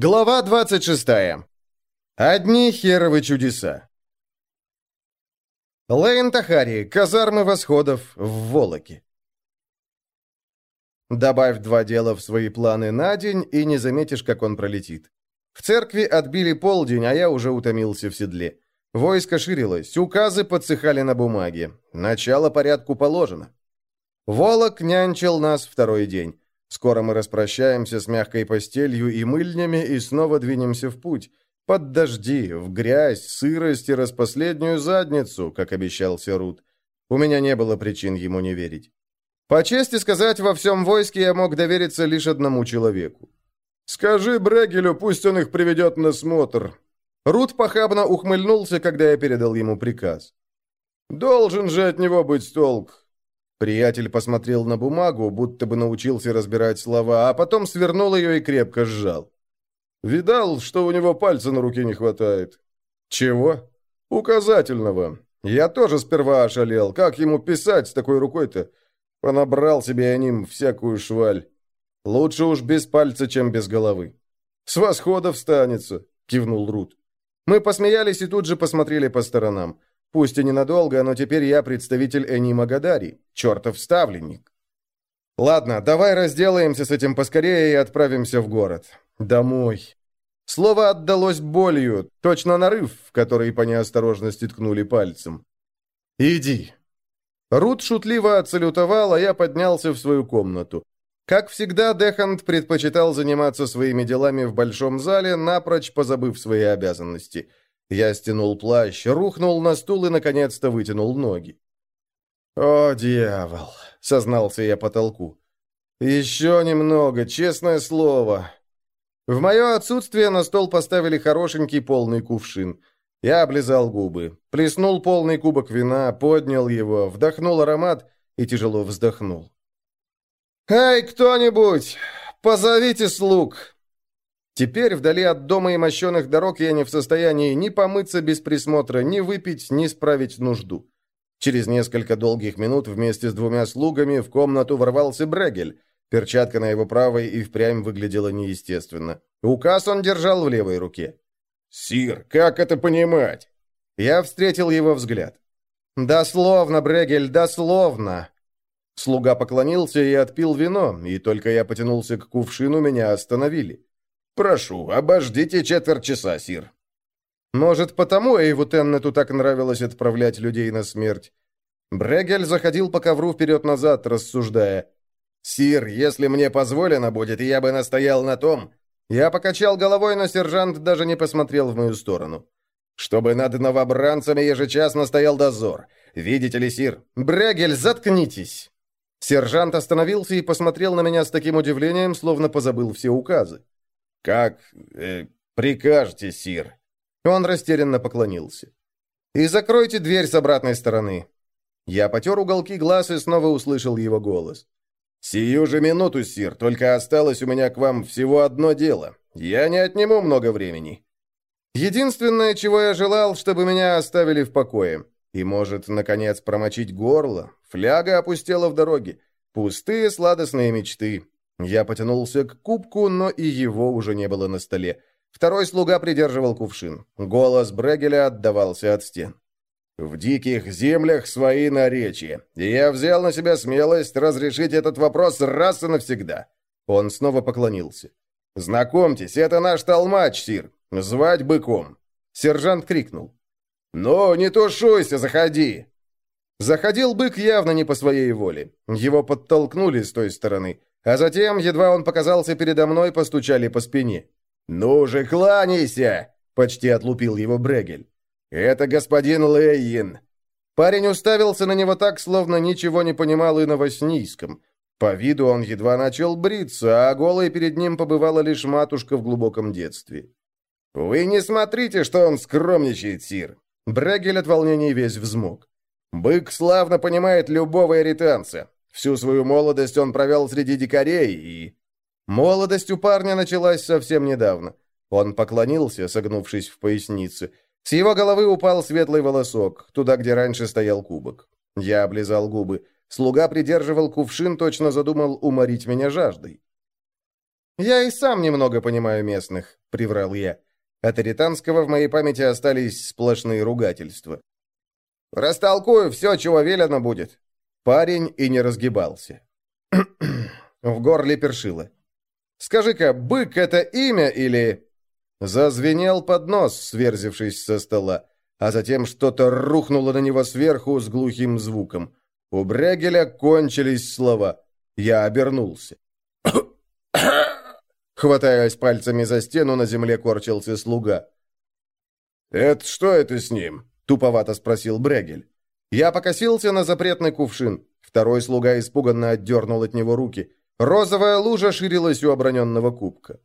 Глава 26. Одни херовы чудеса. Лейн Тахари, казармы восходов в Волоке. Добавь два дела в свои планы на день, и не заметишь, как он пролетит. В церкви отбили полдень, а я уже утомился в седле. Войско ширилось, указы подсыхали на бумаге. Начало порядку положено. Волок нянчил нас второй день. Скоро мы распрощаемся с мягкой постелью и мыльнями и снова двинемся в путь. Под дожди, в грязь, сырость и распоследнюю задницу, как обещал Серут. У меня не было причин ему не верить. По чести сказать, во всем войске я мог довериться лишь одному человеку. «Скажи Брегелю, пусть он их приведет на смотр». Рут похабно ухмыльнулся, когда я передал ему приказ. «Должен же от него быть толк. Приятель посмотрел на бумагу, будто бы научился разбирать слова, а потом свернул ее и крепко сжал. «Видал, что у него пальца на руке не хватает?» «Чего?» «Указательного. Я тоже сперва ошалел. Как ему писать с такой рукой-то? Понабрал себе о ним всякую шваль. Лучше уж без пальца, чем без головы». «С восхода встанется», — кивнул Рут. Мы посмеялись и тут же посмотрели по сторонам. Пусть и ненадолго, но теперь я представитель Эни Магадари, чертов ставленник. Ладно, давай разделаемся с этим поскорее и отправимся в город. Домой. Слово отдалось болью, точно нарыв, в который по неосторожности ткнули пальцем. «Иди». Рут шутливо отсалютовал, а я поднялся в свою комнату. Как всегда, Дехант предпочитал заниматься своими делами в большом зале, напрочь позабыв свои обязанности – я стянул плащ, рухнул на стул и, наконец-то, вытянул ноги. «О, дьявол!» — сознался я потолку. «Еще немного, честное слово!» В мое отсутствие на стол поставили хорошенький полный кувшин. Я облизал губы, плеснул полный кубок вина, поднял его, вдохнул аромат и тяжело вздохнул. «Эй, кто-нибудь, позовите слуг!» Теперь, вдали от дома и мощенных дорог, я не в состоянии ни помыться без присмотра, ни выпить, ни справить нужду. Через несколько долгих минут вместе с двумя слугами в комнату ворвался Брегель. Перчатка на его правой и впрямь выглядела неестественно. Указ он держал в левой руке. «Сир, как это понимать?» Я встретил его взгляд. «Дословно, Брегель, дословно!» Слуга поклонился и отпил вино, и только я потянулся к кувшину, меня остановили. «Прошу, обождите четверть часа, сир». Может, потому Эйву Теннету так нравилось отправлять людей на смерть. Брегель заходил по ковру вперед-назад, рассуждая. «Сир, если мне позволено будет, я бы настоял на том...» Я покачал головой, но сержант даже не посмотрел в мою сторону. «Чтобы над новобранцами ежечасно стоял дозор. Видите ли, сир? Брегель, заткнитесь!» Сержант остановился и посмотрел на меня с таким удивлением, словно позабыл все указы. «Как э, прикажете, сир?» Он растерянно поклонился. «И закройте дверь с обратной стороны». Я потер уголки глаз и снова услышал его голос. «Сию же минуту, сир, только осталось у меня к вам всего одно дело. Я не отниму много времени». Единственное, чего я желал, чтобы меня оставили в покое. И, может, наконец, промочить горло. Фляга опустела в дороге. Пустые сладостные мечты. Я потянулся к кубку, но и его уже не было на столе. Второй слуга придерживал кувшин. Голос Брегеля отдавался от стен. «В диких землях свои наречия. Я взял на себя смелость разрешить этот вопрос раз и навсегда». Он снова поклонился. «Знакомьтесь, это наш толмач, сир. Звать быком». Сержант крикнул. «Ну, не тушуйся, заходи!» Заходил бык явно не по своей воле. Его подтолкнули с той стороны. А затем, едва он показался передо мной, постучали по спине. «Ну же, кланяйся!» — почти отлупил его Брегель. «Это господин Лейин!» Парень уставился на него так, словно ничего не понимал и на воснийском. По виду он едва начал бриться, а голой перед ним побывала лишь матушка в глубоком детстве. «Вы не смотрите, что он скромничает, сир!» Брегель от волнения весь взмок. «Бык славно понимает любого эританца. Всю свою молодость он провел среди дикарей и... Молодость у парня началась совсем недавно. Он поклонился, согнувшись в пояснице. С его головы упал светлый волосок, туда, где раньше стоял кубок. Я облизал губы. Слуга придерживал кувшин, точно задумал уморить меня жаждой. «Я и сам немного понимаю местных», — приврал я. От аританского в моей памяти остались сплошные ругательства. «Растолкую все, чего велено будет». Парень и не разгибался. в горле першило. «Скажи-ка, бык — это имя или...» Зазвенел поднос, сверзившись со стола, а затем что-то рухнуло на него сверху с глухим звуком. У Брегеля кончились слова. Я обернулся. Хватаясь пальцами за стену, на земле корчился слуга. «Это что это с ним?» — туповато спросил Брегель. Я покосился на запретный кувшин. Второй слуга испуганно отдернул от него руки. Розовая лужа ширилась у оброненного кубка.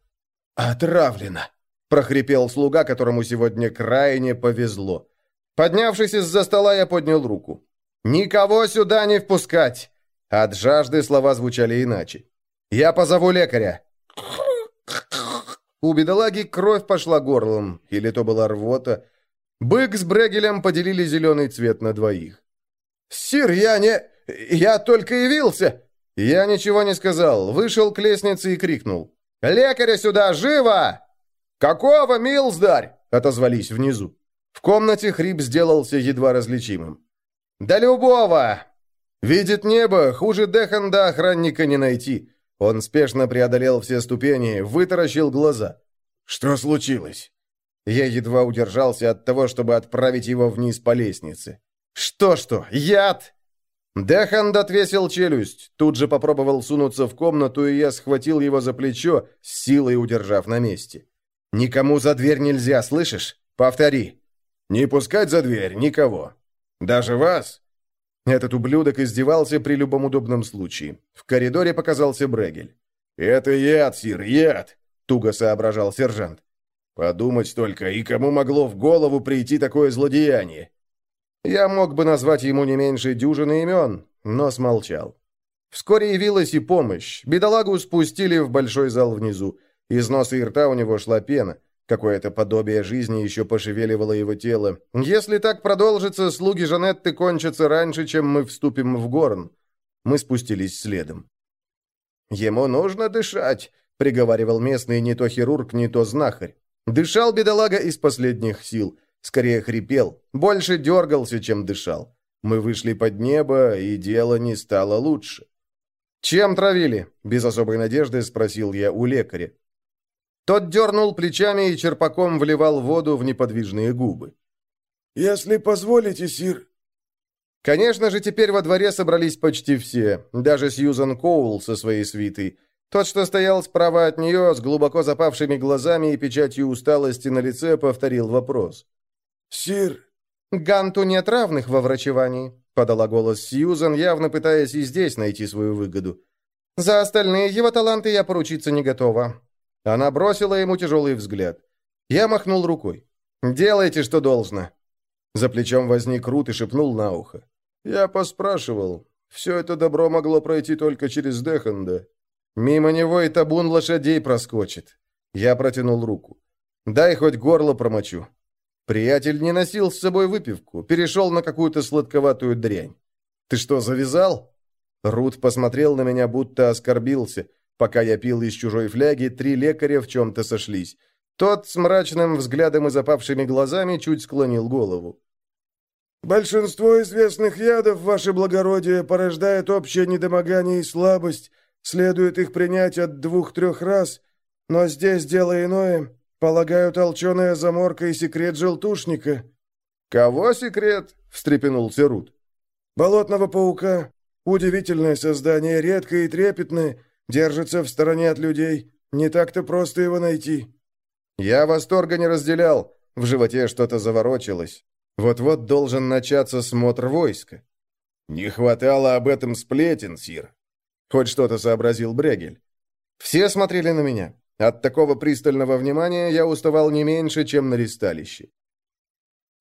«Отравлено!» — прохрипел слуга, которому сегодня крайне повезло. Поднявшись из-за стола, я поднял руку. «Никого сюда не впускать!» От жажды слова звучали иначе. «Я позову лекаря!» У бедолаги кровь пошла горлом, или то была рвота. Бык с Брегелем поделили зеленый цвет на двоих. «Сир, я не... я только явился!» Я ничего не сказал, вышел к лестнице и крикнул. «Лекаря сюда, живо!» «Какого, милздарь?» — отозвались внизу. В комнате хрип сделался едва различимым. «Да любого!» Видит небо, хуже Деханда охранника не найти. Он спешно преодолел все ступени, вытаращил глаза. «Что случилось?» Я едва удержался от того, чтобы отправить его вниз по лестнице. «Что-что? Яд!» Деханд отвесил челюсть, тут же попробовал сунуться в комнату, и я схватил его за плечо, с силой удержав на месте. «Никому за дверь нельзя, слышишь? Повтори!» «Не пускать за дверь никого. Даже вас?» Этот ублюдок издевался при любом удобном случае. В коридоре показался Брегель. «Это яд, сир, яд!» — туго соображал сержант. «Подумать только, и кому могло в голову прийти такое злодеяние?» Я мог бы назвать ему не меньше дюжины имен, но смолчал. Вскоре явилась и помощь. Бедолагу спустили в большой зал внизу. Из носа и рта у него шла пена. Какое-то подобие жизни еще пошевеливало его тело. Если так продолжится, слуги Жанетты кончатся раньше, чем мы вступим в горн. Мы спустились следом. «Ему нужно дышать», — приговаривал местный не то хирург, не то знахарь. Дышал бедолага из последних сил. Скорее хрипел. Больше дергался, чем дышал. Мы вышли под небо, и дело не стало лучше. «Чем травили?» — без особой надежды спросил я у лекаря. Тот дернул плечами и черпаком вливал воду в неподвижные губы. «Если позволите, сир...» Конечно же, теперь во дворе собрались почти все, даже Сьюзан Коул со своей свитой. Тот, что стоял справа от нее, с глубоко запавшими глазами и печатью усталости на лице, повторил вопрос. «Сир...» «Ганту нет равных во врачевании», — подала голос Сьюзан, явно пытаясь и здесь найти свою выгоду. «За остальные его таланты я поручиться не готова. Она бросила ему тяжелый взгляд. Я махнул рукой. «Делайте, что должно». За плечом возник Рут и шепнул на ухо. «Я поспрашивал. Все это добро могло пройти только через Деханда. Мимо него и табун лошадей проскочит». Я протянул руку. «Дай хоть горло промочу». Приятель не носил с собой выпивку, перешел на какую-то сладковатую дрянь. «Ты что, завязал?» Рут посмотрел на меня, будто оскорбился. Пока я пил из чужой фляги, три лекаря в чем-то сошлись. Тот с мрачным взглядом и запавшими глазами чуть склонил голову. «Большинство известных ядов, ваше благородие, порождает общее недомогание и слабость. Следует их принять от двух-трех раз. Но здесь дело иное. Полагаю, толченая заморка и секрет желтушника». «Кого секрет?» — встрепенулся Рут. «Болотного паука. Удивительное создание, редкое и трепетное». Держится в стороне от людей. Не так-то просто его найти». Я восторга не разделял. В животе что-то заворочилось. Вот-вот должен начаться смотр войска. «Не хватало об этом сплетен, Сир!» Хоть что-то сообразил Брегель. Все смотрели на меня. От такого пристального внимания я уставал не меньше, чем на ристалище.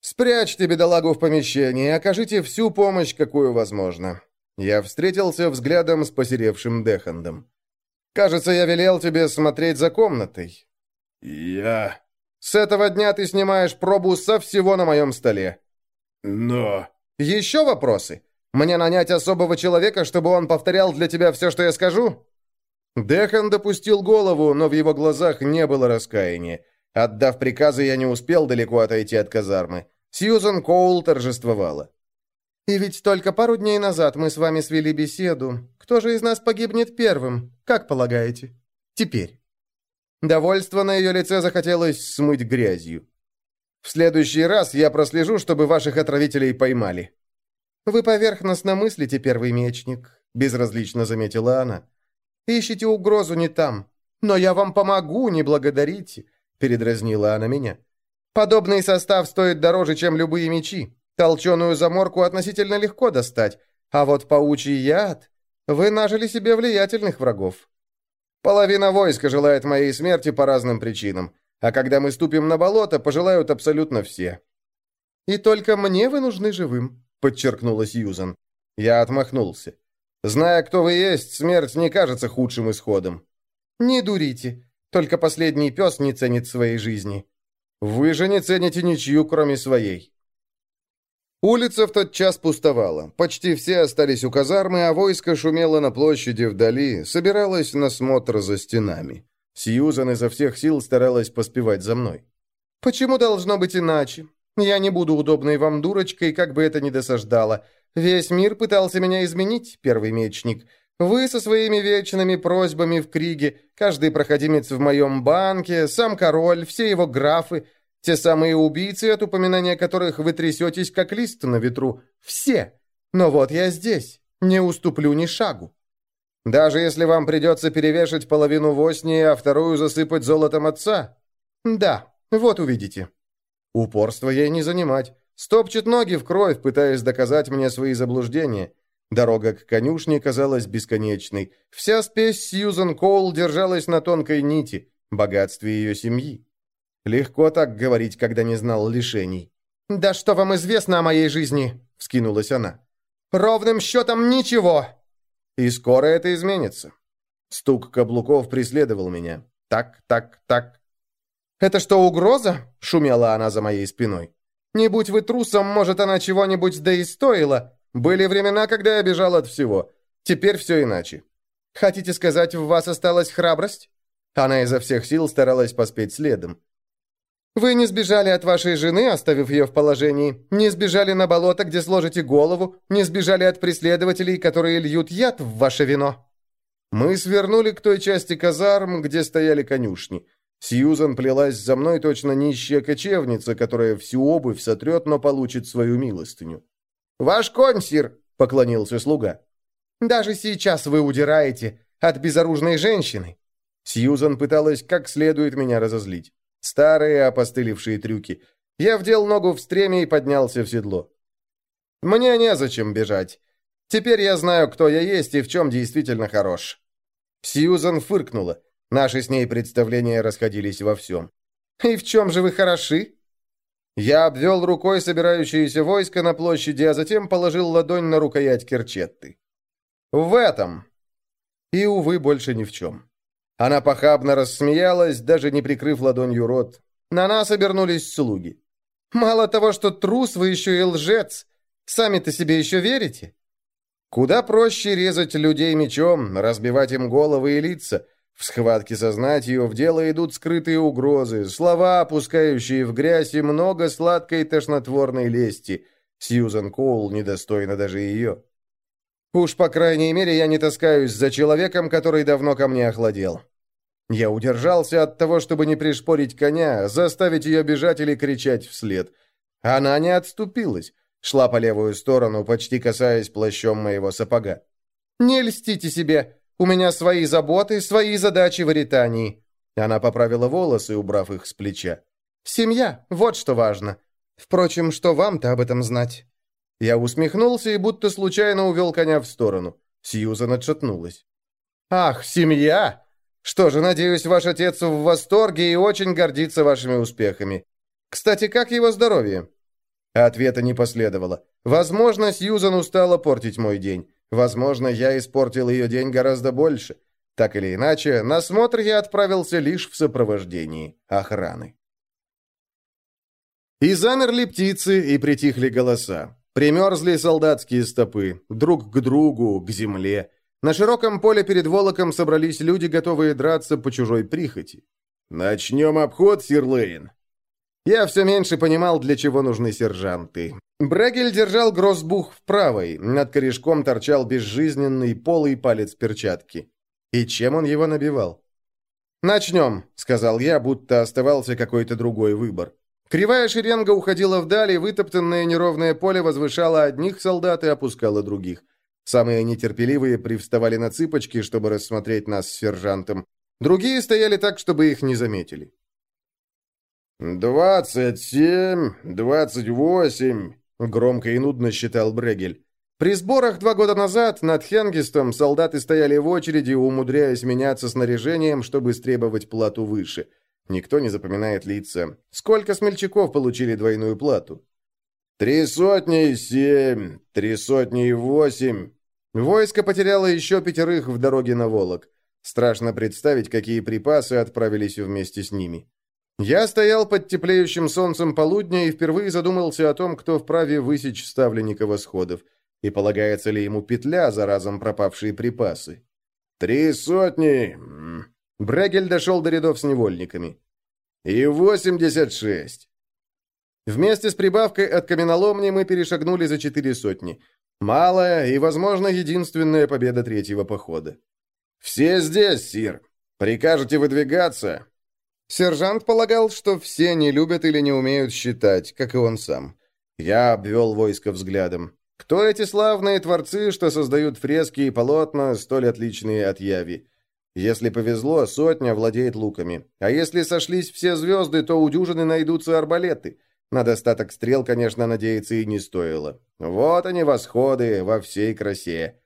«Спрячьте бедолагу в помещении и окажите всю помощь, какую возможно». Я встретился взглядом с посеревшим Дехандом. Кажется, я велел тебе смотреть за комнатой». «Я...» «С этого дня ты снимаешь пробу со всего на моем столе». «Но...» «Еще вопросы? Мне нанять особого человека, чтобы он повторял для тебя все, что я скажу?» Дехан допустил голову, но в его глазах не было раскаяния. Отдав приказы, я не успел далеко отойти от казармы. Сьюзан Коул торжествовала. «И ведь только пару дней назад мы с вами свели беседу. Кто же из нас погибнет первым, как полагаете? Теперь». Довольство на ее лице захотелось смыть грязью. «В следующий раз я прослежу, чтобы ваших отравителей поймали». «Вы поверхностно мыслите, первый мечник», — безразлично заметила она. «Ищите угрозу не там. Но я вам помогу, не благодарите», — передразнила она меня. «Подобный состав стоит дороже, чем любые мечи. Толченую заморку относительно легко достать, а вот паучий яд... Вы нажили себе влиятельных врагов. Половина войска желает моей смерти по разным причинам, а когда мы ступим на болото, пожелают абсолютно все. «И только мне вы нужны живым», — подчеркнула Сьюзан. Я отмахнулся. «Зная, кто вы есть, смерть не кажется худшим исходом». «Не дурите. Только последний пес не ценит своей жизни». «Вы же не цените ничью, кроме своей». Улица в тот час пустовала. Почти все остались у казармы, а войско шумело на площади вдали, собиралось на смотр за стенами. Сьюзан изо всех сил старалась поспевать за мной. «Почему должно быть иначе? Я не буду удобной вам дурочкой, как бы это ни досаждало. Весь мир пытался меня изменить, первый мечник. Вы со своими вечными просьбами в Криге, каждый проходимец в моем банке, сам король, все его графы — те самые убийцы, от упоминания которых вы трясетесь, как лист на ветру. Все. Но вот я здесь. Не уступлю ни шагу. Даже если вам придется перевешать половину восни, а вторую засыпать золотом отца? Да, вот увидите. Упорство ей не занимать. Стопчет ноги в кровь, пытаясь доказать мне свои заблуждения. Дорога к конюшне казалась бесконечной. Вся спесь Сьюзен Коул держалась на тонкой нити, богатстве ее семьи. Легко так говорить, когда не знал лишений. «Да что вам известно о моей жизни?» — вскинулась она. «Ровным счетом ничего!» «И скоро это изменится». Стук каблуков преследовал меня. Так, так, так. «Это что, угроза?» — шумела она за моей спиной. «Не будь вы трусом, может, она чего-нибудь да и стоила. Были времена, когда я бежал от всего. Теперь все иначе. Хотите сказать, в вас осталась храбрость?» Она изо всех сил старалась поспеть следом. Вы не сбежали от вашей жены, оставив ее в положении, не сбежали на болото, где сложите голову, не сбежали от преследователей, которые льют яд в ваше вино. Мы свернули к той части казарм, где стояли конюшни. Сьюзан плелась за мной точно нищая кочевница, которая всю обувь сотрет, но получит свою милостыню. «Ваш конь, сир!» — поклонился слуга. «Даже сейчас вы удираете от безоружной женщины!» Сьюзан пыталась как следует меня разозлить. Старые опостылевшие трюки. Я вдел ногу в стреме и поднялся в седло. Мне незачем бежать. Теперь я знаю, кто я есть и в чем действительно хорош. Сьюзан фыркнула. Наши с ней представления расходились во всем. «И в чем же вы хороши?» Я обвел рукой собирающееся войско на площади, а затем положил ладонь на рукоять Керчетты. «В этом!» И, увы, больше ни в чем. Она похабно рассмеялась, даже не прикрыв ладонью рот. На нас обернулись слуги. «Мало того, что трус, вы еще и лжец. Сами-то себе еще верите?» Куда проще резать людей мечом, разбивать им головы и лица. В схватке со знатью в дело идут скрытые угрозы, слова, опускающие в грязь, и много сладкой тошнотворной лести. Сьюзан Коул недостойна даже ее. Уж, по крайней мере, я не таскаюсь за человеком, который давно ко мне охладел. Я удержался от того, чтобы не пришпорить коня, заставить ее бежать или кричать вслед. Она не отступилась, шла по левую сторону, почти касаясь плащом моего сапога. «Не льстите себе! У меня свои заботы, свои задачи в Аритании!» Она поправила волосы, убрав их с плеча. «Семья, вот что важно. Впрочем, что вам-то об этом знать?» Я усмехнулся и будто случайно увел коня в сторону. Сьюзан отшатнулась. «Ах, семья! Что же, надеюсь, ваш отец в восторге и очень гордится вашими успехами. Кстати, как его здоровье?» Ответа не последовало. Возможно, Сьюзан устала портить мой день. Возможно, я испортил ее день гораздо больше. Так или иначе, на смотр я отправился лишь в сопровождении охраны. И замерли птицы, и притихли голоса. Примерзли солдатские стопы, друг к другу, к земле. На широком поле перед Волоком собрались люди, готовые драться по чужой прихоти. «Начнем обход, сир Лейн». Я все меньше понимал, для чего нужны сержанты. Брегель держал гроссбух в правой, над корешком торчал безжизненный полый палец перчатки. И чем он его набивал? «Начнем», — сказал я, будто оставался какой-то другой выбор. Кривая шеренга уходила вдали, вытоптанное неровное поле возвышало одних солдат и опускало других. Самые нетерпеливые привставали на цыпочки, чтобы рассмотреть нас с сержантом. Другие стояли так, чтобы их не заметили. «Двадцать семь, двадцать восемь», — громко и нудно считал Брегель. При сборах два года назад над Хенгистом солдаты стояли в очереди, умудряясь меняться снаряжением, чтобы стребовать плату выше. Никто не запоминает лица. Сколько смельчаков получили двойную плату? «Три сотни и семь, три сотни и восемь». Войско потеряло еще пятерых в дороге на Волок. Страшно представить, какие припасы отправились вместе с ними. Я стоял под теплеющим солнцем полудня и впервые задумался о том, кто вправе высечь ставленника восходов, и полагается ли ему петля за разом пропавшие припасы. «Три сотни!» Брегель дошел до рядов с невольниками. «И восемьдесят шесть!» Вместе с прибавкой от каменоломни мы перешагнули за четыре сотни. Малая и, возможно, единственная победа третьего похода. «Все здесь, сир. Прикажете выдвигаться?» Сержант полагал, что все не любят или не умеют считать, как и он сам. Я обвел войско взглядом. Кто эти славные творцы, что создают фрески и полотна, столь отличные от яви? Если повезло, сотня владеет луками. А если сошлись все звезды, то у дюжины найдутся арбалеты — на достаток стрел, конечно, надеяться и не стоило. Вот они, восходы, во всей красе.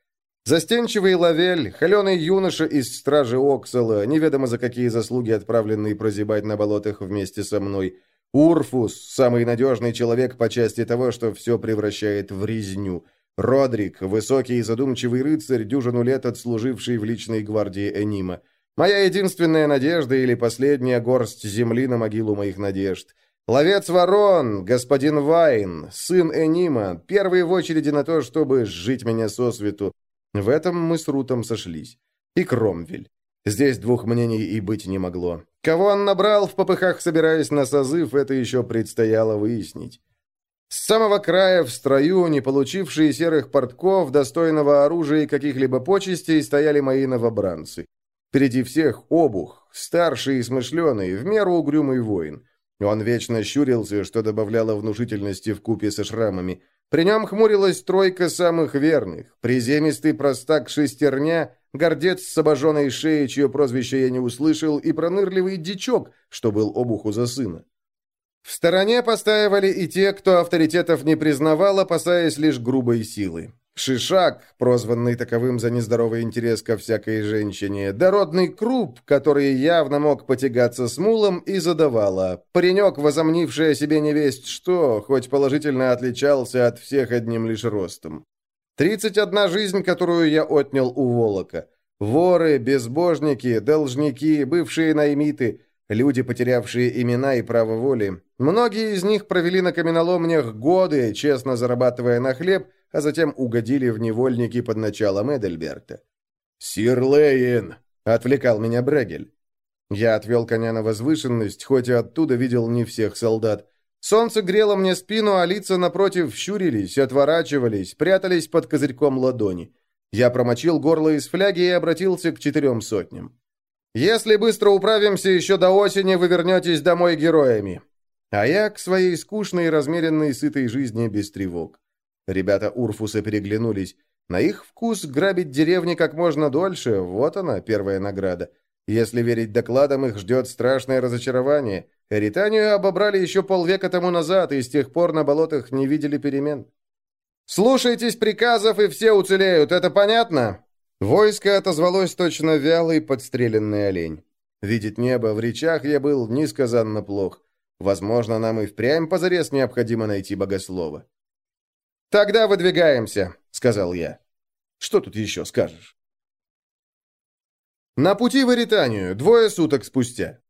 Застенчивый Лавель, холеный юноша из стражи Оксала, неведомо за какие заслуги отправленный прозябать на болотах вместе со мной. Урфус, самый надежный человек по части того, что все превращает в резню. Родрик, высокий и задумчивый рыцарь, дюжину лет отслуживший в личной гвардии Энима. Моя единственная надежда или последняя горсть земли на могилу моих надежд — Ловец ворон, господин Вайн, сын Энима, первый в очереди на то, чтобы сжить меня со свету. В этом мы с Рутом сошлись. И Кромвель. Здесь двух мнений и быть не могло. Кого он набрал в попыхах, собираясь на созыв, это еще предстояло выяснить. С самого края в строю, не получившие серых портков, достойного оружия и каких-либо почестей, стояли мои новобранцы. Впереди всех обух, старший и смышленый, в меру угрюмый воин. Он вечно щурился, что добавляло внушительности в купе со шрамами. При нем хмурилась тройка самых верных. Приземистый простак шестерня, гордец с обожженной шеей, чье прозвище я не услышал, и пронырливый дичок, что был обуху за сына. В стороне постаивали и те, кто авторитетов не признавал, опасаясь лишь грубой силы. Шишак, прозванный таковым за нездоровый интерес ко всякой женщине, дородный круп, который явно мог потягаться с мулом, и задавала. Паренек, возомнивший о себе невесть что, хоть положительно отличался от всех одним лишь ростом. Тридцать одна жизнь, которую я отнял у Волока. Воры, безбожники, должники, бывшие наймиты, люди, потерявшие имена и право воли. Многие из них провели на каменоломнях годы, честно зарабатывая на хлеб, а затем угодили в невольники под началом Эдельберта. «Сир Лейн!» — отвлекал меня Брегель. Я отвел коня на возвышенность, хоть и оттуда видел не всех солдат. Солнце грело мне спину, а лица напротив щурились, отворачивались, прятались под козырьком ладони. Я промочил горло из фляги и обратился к четырем сотням. «Если быстро управимся, еще до осени вы вернетесь домой героями». А я к своей скучной, размеренной, сытой жизни без тревог. Ребята Урфуса переглянулись. На их вкус грабить деревни как можно дольше, вот она, первая награда. Если верить докладам, их ждет страшное разочарование. Эританию обобрали еще полвека тому назад, и с тех пор на болотах не видели перемен. «Слушайтесь приказов, и все уцелеют, это понятно?» Войско отозвалось точно вялый подстреленный олень. Видеть небо в речах я был несказанно плох. Возможно, нам и впрямь позарез необходимо найти богослова. «Тогда выдвигаемся», — сказал я. «Что тут еще скажешь?» На пути в Иританию, двое суток спустя.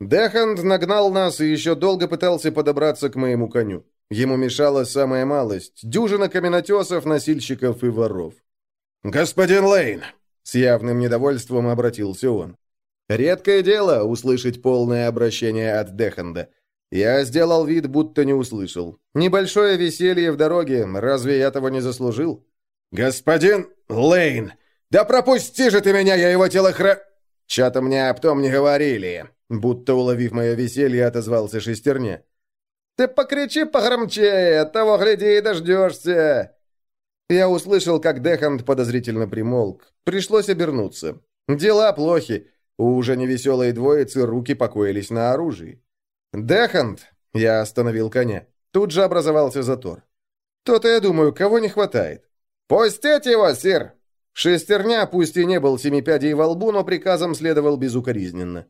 Деханд нагнал нас и еще долго пытался подобраться к моему коню. Ему мешала самая малость — дюжина каменотесов, носильщиков и воров. «Господин Лейн!» — с явным недовольством обратился он. Редкое дело услышать полное обращение от Деханда. Я сделал вид, будто не услышал. Небольшое веселье в дороге, разве я того не заслужил? «Господин Лейн! Да пропусти же ты меня, я его телохра...» «Чё-то мне об том не говорили», будто уловив мое веселье, отозвался шестерня. «Ты покричи погромче, того гляди и дождешься!» Я услышал, как Дехант подозрительно примолк. Пришлось обернуться. Дела плохи. У уже невеселой двоицы руки покоились на оружии. «Дехант!» — я остановил коня. Тут же образовался затор. «То-то, я думаю, кого не хватает?» «Пустите его, сир!» Шестерня, пусть и не был семипядей во лбу, но приказом следовал безукоризненно.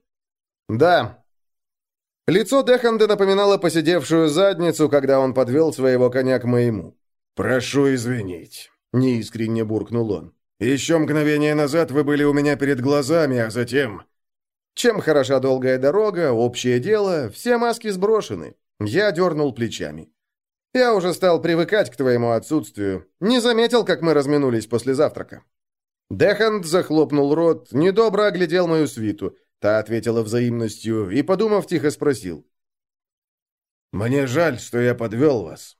«Да». Лицо Деханда напоминало посидевшую задницу, когда он подвел своего коня к моему. «Прошу извинить», — неискренне буркнул он. Еще мгновение назад вы были у меня перед глазами, а затем...» Чем хороша долгая дорога, общее дело, все маски сброшены. Я дернул плечами. Я уже стал привыкать к твоему отсутствию. Не заметил, как мы разминулись после завтрака. Деханд захлопнул рот, недобро оглядел мою свиту. Та ответила взаимностью и, подумав, тихо спросил. «Мне жаль, что я подвел вас».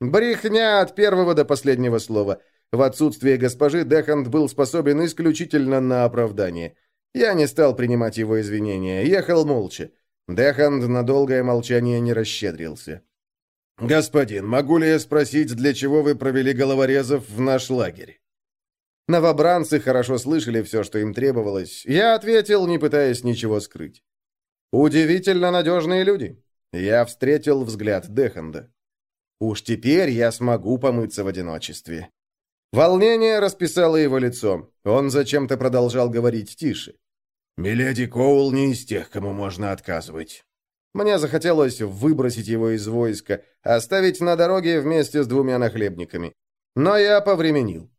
Брехня от первого до последнего слова. В отсутствие госпожи Дехант был способен исключительно на оправдание. Я не стал принимать его извинения, ехал молча. Дехант на долгое молчание не расщедрился. «Господин, могу ли я спросить, для чего вы провели головорезов в наш лагерь?» Новобранцы хорошо слышали все, что им требовалось. Я ответил, не пытаясь ничего скрыть. «Удивительно надежные люди». Я встретил взгляд Деханда. «Уж теперь я смогу помыться в одиночестве». Волнение расписало его лицо. Он зачем-то продолжал говорить тише. «Миледи Коул не из тех, кому можно отказывать». Мне захотелось выбросить его из войска, оставить на дороге вместе с двумя нахлебниками. Но я повременил.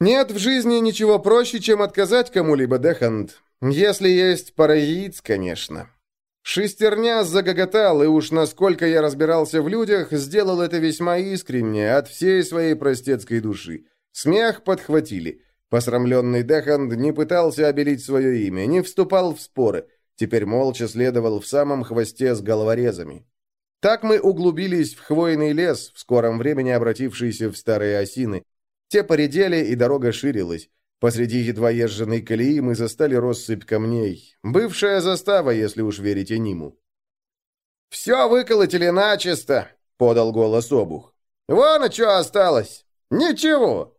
Нет в жизни ничего проще, чем отказать кому-либо, Дехант. Если есть пара яиц, конечно. Шестерня загоготал, и уж насколько я разбирался в людях, сделал это весьма искренне, от всей своей простецкой души. Смех подхватили. Посрамленный Деханд не пытался обелить свое имя, не вступал в споры. Теперь молча следовал в самом хвосте с головорезами. Так мы углубились в хвойный лес, в скором времени обратившийся в старые осины. Те поредели, и дорога ширилась. Посреди едва езженной колеи мы застали россыпь камней. Бывшая застава, если уж верить Эниму. «Все выколотили начисто», — подал голос обух. «Вон, а что осталось? Ничего!»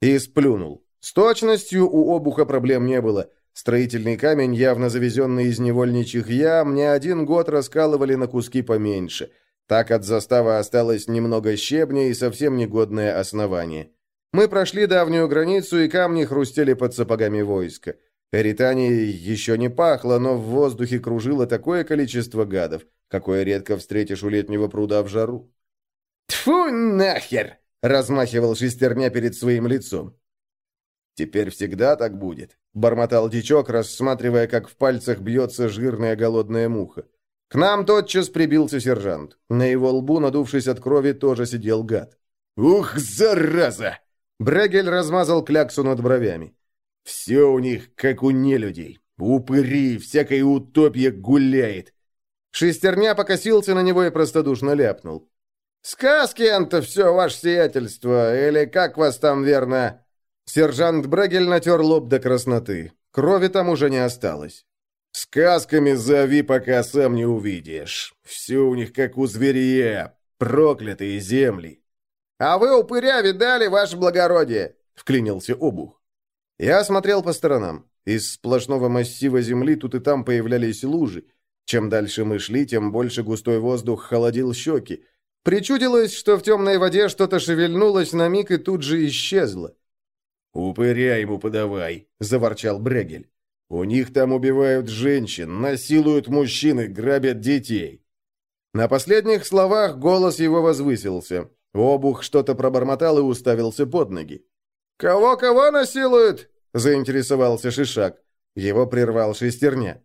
И сплюнул. С точностью у обуха проблем не было. Строительный камень, явно завезенный из невольничьих ям, не один год раскалывали на куски поменьше. Так от заставы осталось немного щебня и совсем негодное основание. Мы прошли давнюю границу, и камни хрустели под сапогами войска. Эританией еще не пахло, но в воздухе кружило такое количество гадов, какое редко встретишь у летнего пруда в жару. «Тьфу нахер!» — размахивал шестерня перед своим лицом. «Теперь всегда так будет», — бормотал дичок, рассматривая, как в пальцах бьется жирная голодная муха. К нам тотчас прибился сержант. На его лбу, надувшись от крови, тоже сидел гад. «Ух, зараза!» Брегель размазал кляксу над бровями. «Все у них, как у нелюдей. Упыри, всякая утопия гуляет». Шестерня покосился на него и простодушно ляпнул. «Сказки, Анто, все, ваше сиятельство, или как вас там верно?» Сержант Брегель натер лоб до красноты. Крови там уже не осталось. «Сказками зови, пока сам не увидишь. Все у них как у зверья, проклятые земли. «А вы упыря видали, ваше благородие?» — вклинился обух. Я смотрел по сторонам. Из сплошного массива земли тут и там появлялись лужи. Чем дальше мы шли, тем больше густой воздух холодил щеки. Причудилось, что в темной воде что-то шевельнулось на миг и тут же исчезло. «Упыря ему подавай», — заворчал Брегель. «У них там убивают женщин, насилуют мужчин и грабят детей». На последних словах голос его возвысился. Обух что-то пробормотал и уставился под ноги. «Кого-кого насилуют?» — заинтересовался Шишак. Его прервал шестерня.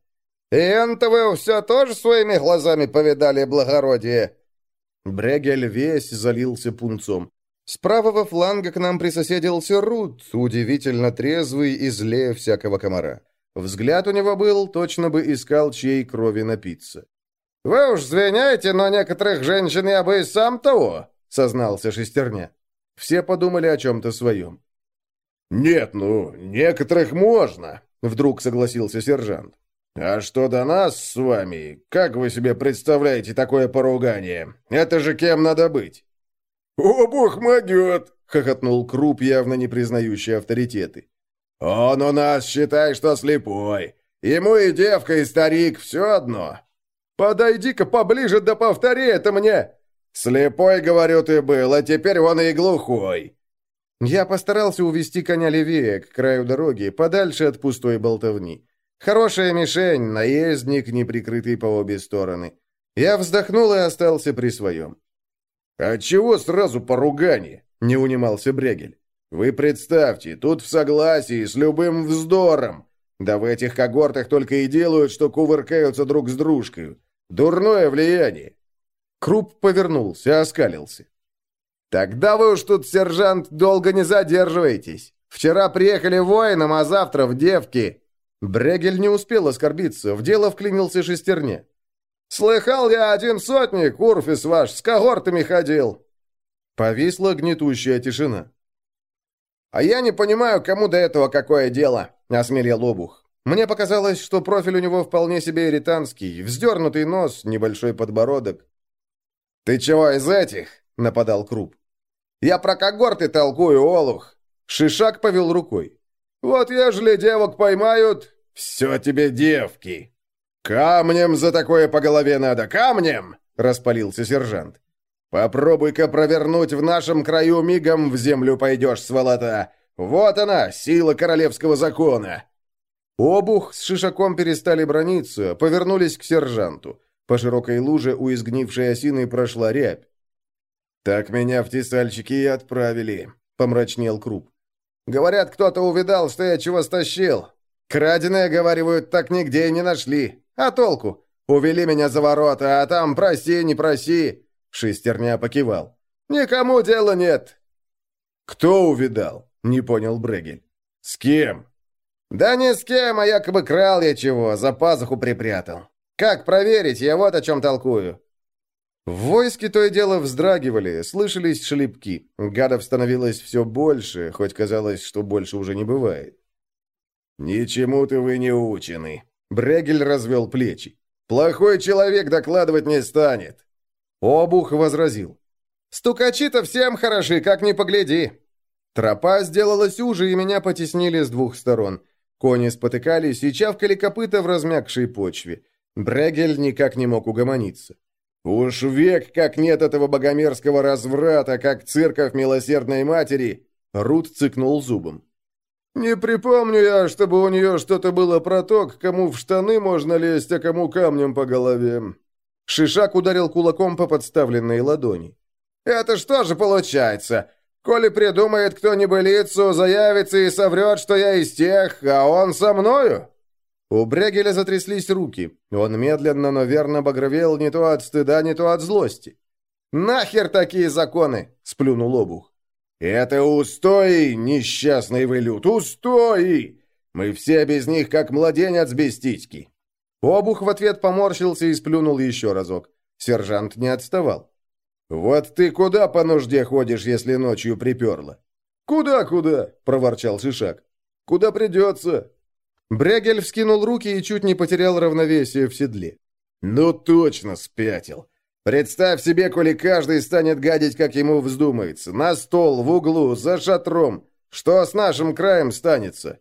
«И вы все тоже своими глазами повидали, благородие?» Брегель весь залился пунцом. С правого фланга к нам присоседился Рут, удивительно трезвый и злее всякого комара. Взгляд у него был, точно бы искал чьей крови напиться. «Вы уж звеняете, но некоторых женщин я бы и сам того», — сознался шестерня. Все подумали о чем-то своем. «Нет, ну, некоторых можно», — вдруг согласился сержант. «А что до нас с вами? Как вы себе представляете такое поругание? Это же кем надо быть?» «О, бог могет!» — хохотнул Круп, явно не признающий авторитеты. «Он у нас, считай, что слепой. Ему и девка, и старик все одно. Подойди-ка поближе да повтори это мне!» «Слепой, говорю, ты был, а теперь он и глухой!» Я постарался увести коня левее, к краю дороги, подальше от пустой болтовни. Хорошая мишень, наездник, неприкрытый по обе стороны. Я вздохнул и остался при своем. «А чего сразу поругание?» — не унимался Брегель. «Вы представьте, тут в согласии с любым вздором. Да в этих когортах только и делают, что кувыркаются друг с дружкой. Дурное влияние». Круп повернулся, оскалился. «Тогда вы уж тут, сержант, долго не задерживаетесь. Вчера приехали воином, а завтра в девки». Брегель не успел оскорбиться, в дело вклинился шестерня. «Слыхал я один сотник, Урфис ваш, с когортами ходил». Повисла гнетущая тишина. «А я не понимаю, кому до этого какое дело», — осмелел обух. Мне показалось, что профиль у него вполне себе иританский, вздернутый нос, небольшой подбородок. «Ты чего из этих?» — нападал Круп. «Я про когорты толкую, Олух!» Шишак повел рукой. «Вот ежели девок поймают...» «Все тебе девки!» «Камнем за такое по голове надо, камнем!» — распалился сержант. «Попробуй-ка провернуть в нашем краю мигом в землю пойдешь, сволота! Вот она, сила королевского закона!» Обух с Шишаком перестали брониться, повернулись к сержанту. По широкой луже у изгнившей осины прошла рябь. «Так меня в тесальчики и отправили», — помрачнел Круп. «Говорят, кто-то увидал, что я чего стащил. Краденое, говаривают, так нигде и не нашли. А толку? Увели меня за ворота, а там проси, не проси». Шестерня покивал. «Никому дела нет». «Кто увидал?» — не понял Брегель. «С кем?» «Да ни с кем, а якобы крал я чего, за пазуху припрятал. Как проверить, я вот о чем толкую». В войске то и дело вздрагивали, слышались шлепки. Гадов становилось все больше, хоть казалось, что больше уже не бывает. «Ничему-то вы не учены», — Брегель развел плечи. «Плохой человек докладывать не станет». Обух возразил. «Стукачи-то всем хороши, как ни погляди». Тропа сделалась уже, и меня потеснили с двух сторон. Кони спотыкались и чавкали копыта в размягшей почве. Брегель никак не мог угомониться. Уж век как нет этого богомерзкого разврата, как церковь милосердной матери!» Рут цыкнул зубом. «Не припомню я, чтобы у нее что-то было про то, к кому в штаны можно лезть, а кому камнем по голове». Шишак ударил кулаком по подставленной ладони. «Это что же получается? Коли придумает кто небылицу, заявится и соврет, что я из тех, а он со мною?» У Брегеля затряслись руки. Он медленно, но верно багровел не то от стыда, не то от злости. «Нахер такие законы!» — сплюнул обух. «Это устои, несчастный вы устои! Мы все без них, как младенец без титьки!» Обух в ответ поморщился и сплюнул еще разок. Сержант не отставал. «Вот ты куда по нужде ходишь, если ночью приперло?» «Куда-куда?» — проворчал Шишак. «Куда придется?» Брегель вскинул руки и чуть не потерял равновесие в седле. «Ну точно спятил. Представь себе, коли каждый станет гадить, как ему вздумается. На стол, в углу, за шатром. Что с нашим краем станется?»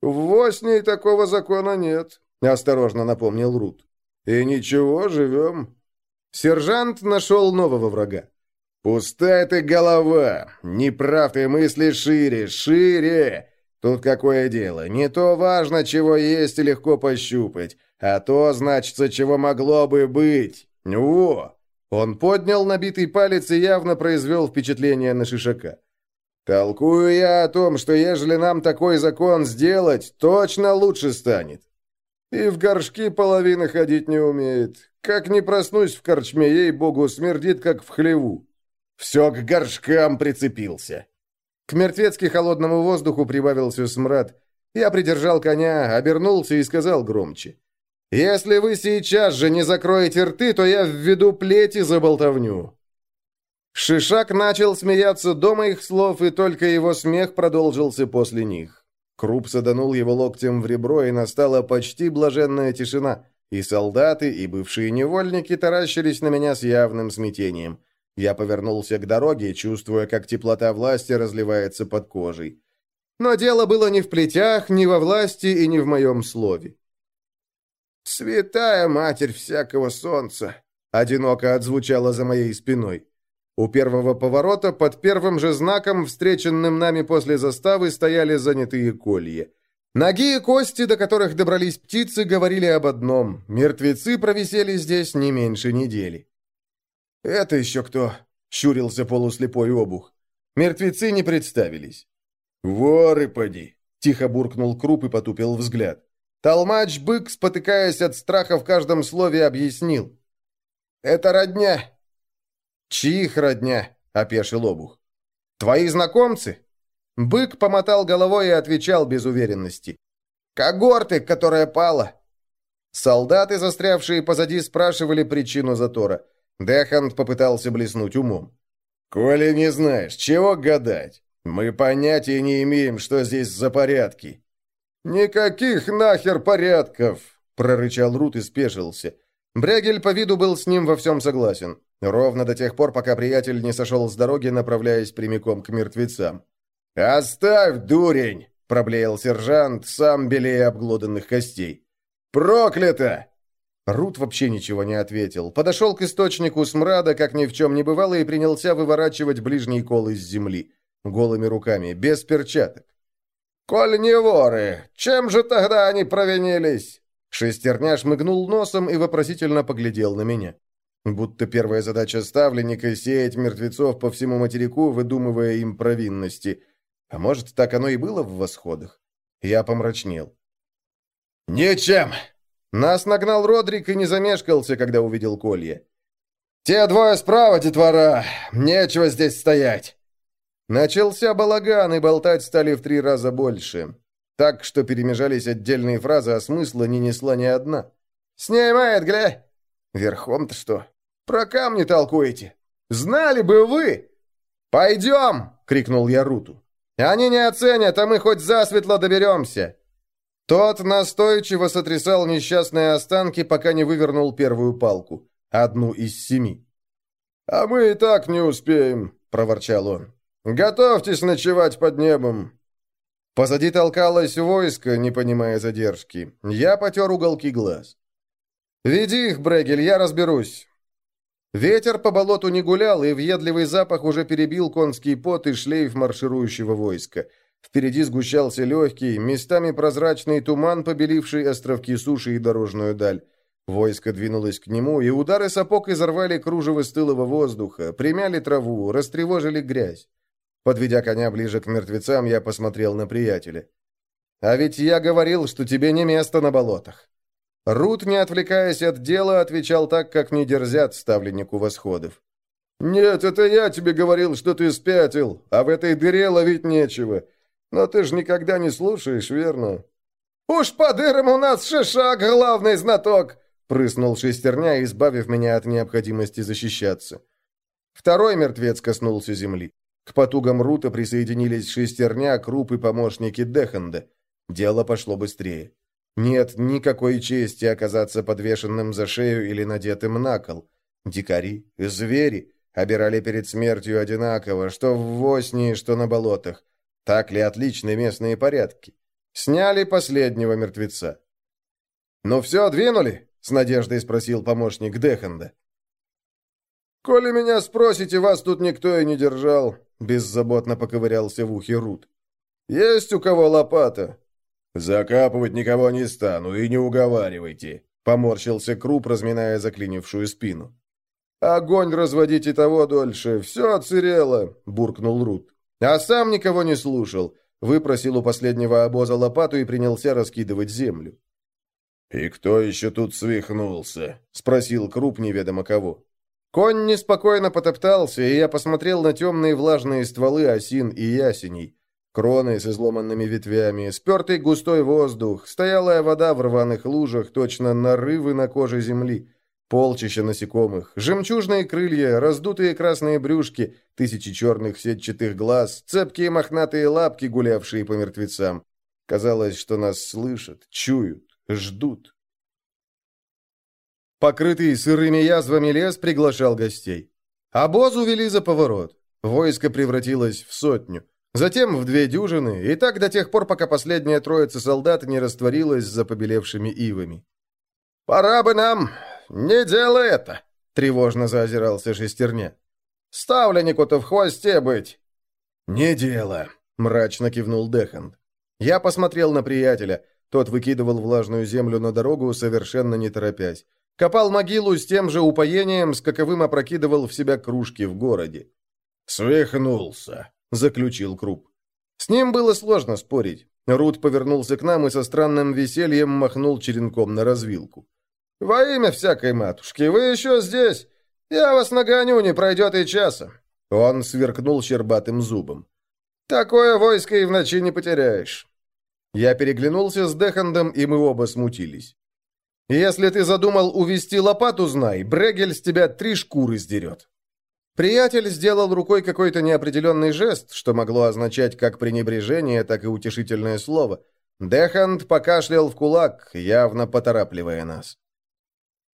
«В Воснии такого закона нет», — осторожно напомнил Рут. «И ничего, живем». Сержант нашел нового врага. «Пустая ты голова! Ты мысли шире, шире! Тут какое дело? Не то важно, чего есть и легко пощупать, а то, значится, чего могло бы быть. Во!» Он поднял набитый палец и явно произвел впечатление на Шишака. «Толкую я о том, что ежели нам такой закон сделать, точно лучше станет. И в горшки половина ходить не умеет. Как не проснусь в корчме, ей-богу, смердит, как в хлеву. Все к горшкам прицепился!» К мертвецки холодному воздуху прибавился смрад. Я придержал коня, обернулся и сказал громче. «Если вы сейчас же не закроете рты, то я введу плети за болтовню». Шишак начал смеяться до моих слов, и только его смех продолжился после них. Круп саданул его локтем в ребро, и настала почти блаженная тишина, и солдаты, и бывшие невольники таращились на меня с явным смятением. Я повернулся к дороге, чувствуя, как теплота власти разливается под кожей. Но дело было не в плетях, не во власти и не в моем слове. «Святая Матерь всякого солнца!» — одиноко отзвучало за моей спиной. У первого поворота под первым же знаком, встреченным нами после заставы, стояли занятые колья. Ноги и кости, до которых добрались птицы, говорили об одном. Мертвецы провисели здесь не меньше недели. «Это еще кто?» — щурился полуслепой обух. Мертвецы не представились. «Воры поди!» — тихо буркнул Круп и потупил взгляд. Толмач-бык, спотыкаясь от страха в каждом слове, объяснил. «Это родня. «Чьих родня?» — опешил обух. «Твои знакомцы?» Бык помотал головой и отвечал без уверенности. «Когорты, которая пала!» Солдаты, застрявшие позади, спрашивали причину затора. Дехант попытался блеснуть умом. «Коли не знаешь, чего гадать? Мы понятия не имеем, что здесь за порядки». «Никаких нахер порядков!» — прорычал Рут и спешился. Брягель по виду был с ним во всем согласен. Ровно до тех пор, пока приятель не сошел с дороги, направляясь прямиком к мертвецам. «Оставь, дурень!» — проблеял сержант, сам белее обглоданных костей. «Проклято!» Рут вообще ничего не ответил. Подошел к источнику смрада, как ни в чем не бывало, и принялся выворачивать ближний кол из земли. Голыми руками, без перчаток. «Коль не воры, чем же тогда они провинились?» Шестерня шмыгнул носом и вопросительно поглядел на меня. Будто первая задача ставленника — сеять мертвецов по всему материку, выдумывая им провинности. А может, так оно и было в восходах? Я помрачнел. «Ничем!» Нас нагнал Родрик и не замешкался, когда увидел колье. «Те двое справа, детвора! Нечего здесь стоять!» Начался балаган, и болтать стали в три раза больше. Так, что перемежались отдельные фразы, а смысла не несла ни одна. «Снимает, гля!» «Верхом-то что? Про камни толкуете? Знали бы вы!» «Пойдем!» — крикнул я Руту. «Они не оценят, а мы хоть засветло доберемся!» Тот настойчиво сотрясал несчастные останки, пока не вывернул первую палку. Одну из семи. «А мы и так не успеем», — проворчал он. «Готовьтесь ночевать под небом. Позади толкалось войско, не понимая задержки. Я потер уголки глаз. «Веди их, Брегель, я разберусь». Ветер по болоту не гулял, и въедливый запах уже перебил конский пот и шлейф марширующего войска. Впереди сгущался легкий, местами прозрачный туман, побеливший островки суши и дорожную даль. Войско двинулось к нему, и удары сапог изорвали кружево стылого воздуха, примяли траву, растревожили грязь. Подведя коня ближе к мертвецам, я посмотрел на приятеля. «А ведь я говорил, что тебе не место на болотах». Рут, не отвлекаясь от дела, отвечал так, как не дерзят ставленнику восходов. «Нет, это я тебе говорил, что ты спятил, а в этой дыре ловить нечего. Но ты же никогда не слушаешь, верно?» «Уж по дырам у нас шишак, главный знаток!» прыснул шестерня, избавив меня от необходимости защищаться. Второй мертвец коснулся земли. К потугам Рута присоединились шестерня, круп и помощники Деханда. Дело пошло быстрее. Нет никакой чести оказаться подвешенным за шею или надетым на кол. Дикари, звери, обирали перед смертью одинаково, что в Воснии, что на болотах. Так ли отличны местные порядки? Сняли последнего мертвеца. «Ну все, двинули?» — с надеждой спросил помощник Деханда. «Коли меня спросите, вас тут никто и не держал», — беззаботно поковырялся в ухе Рут. «Есть у кого лопата?» «Закапывать никого не стану, и не уговаривайте», — поморщился Круп, разминая заклинившую спину. «Огонь разводить и того дольше, все отсырело», — буркнул Рут. А сам никого не слушал, выпросил у последнего обоза лопату и принялся раскидывать землю. «И кто еще тут свихнулся?» — спросил Круп неведомо кого. Конь неспокойно потоптался, и я посмотрел на темные влажные стволы осин и ясеней. Кроны с изломанными ветвями, спертый густой воздух, стоялая вода в рваных лужах, точно нарывы на коже земли, полчища насекомых, жемчужные крылья, раздутые красные брюшки, тысячи черных сетчатых глаз, цепкие мохнатые лапки, гулявшие по мертвецам. Казалось, что нас слышат, чуют, ждут. Покрытый сырыми язвами лес приглашал гостей. Обоз увели за поворот. Войско превратилось в сотню. Затем в две дюжины, и так до тех пор, пока последняя троица солдат не растворилась за побелевшими ивами. «Пора бы нам! Не делай это!» — тревожно заозирался шестерня. «Ставленнику-то в хвосте быть!» «Не дело!» — мрачно кивнул Дехант. Я посмотрел на приятеля. Тот выкидывал влажную землю на дорогу, совершенно не торопясь. Копал могилу с тем же упоением, с каковым опрокидывал в себя кружки в городе. «Свихнулся», заключил Круп. С ним было сложно спорить. Рут повернулся к нам и со странным весельем махнул черенком на развилку. «Во имя всякой матушки, вы еще здесь? Я вас нагоню, не пройдет и часа». Он сверкнул щербатым зубом. «Такое войско и в ночи не потеряешь». Я переглянулся с Дехандом, и мы оба смутились. «Если ты задумал увести лопату, знай, Брегель с тебя три шкуры сдерет». Приятель сделал рукой какой-то неопределенный жест, что могло означать как пренебрежение, так и утешительное слово. Дехант покашлял в кулак, явно поторапливая нас.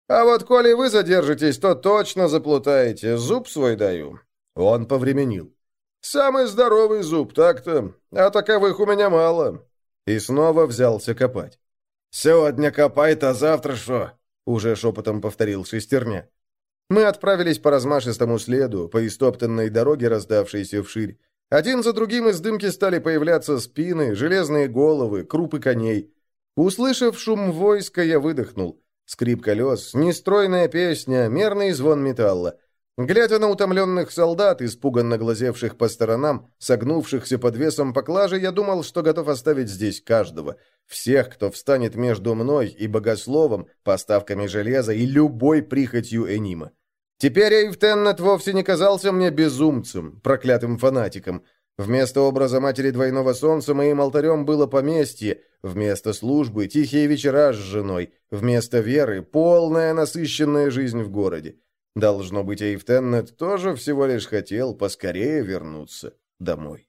«А вот коли вы задержитесь, то точно заплутаете. Зуб свой даю». Он повременил. «Самый здоровый зуб, так-то. А таковых у меня мало». И снова взялся копать. «Сегодня копает, а завтра что?» Уже шепотом повторил шестерня. Мы отправились по размашистому следу, по истоптанной дороге, раздавшейся вширь. Один за другим из дымки стали появляться спины, железные головы, крупы коней. Услышав шум войска, я выдохнул. Скрип колес, нестройная песня, мерный звон металла. Глядя на утомленных солдат, испуганно глазевших по сторонам, согнувшихся под весом поклажи, я думал, что готов оставить здесь каждого. Всех, кто встанет между мной и богословом, поставками железа и любой прихотью Энима. Теперь Эйвтеннет вовсе не казался мне безумцем, проклятым фанатиком. Вместо образа матери двойного солнца моим алтарем было поместье, вместо службы тихие вечера с женой, вместо веры полная насыщенная жизнь в городе. Должно быть, Эйвтеннет тоже всего лишь хотел поскорее вернуться домой.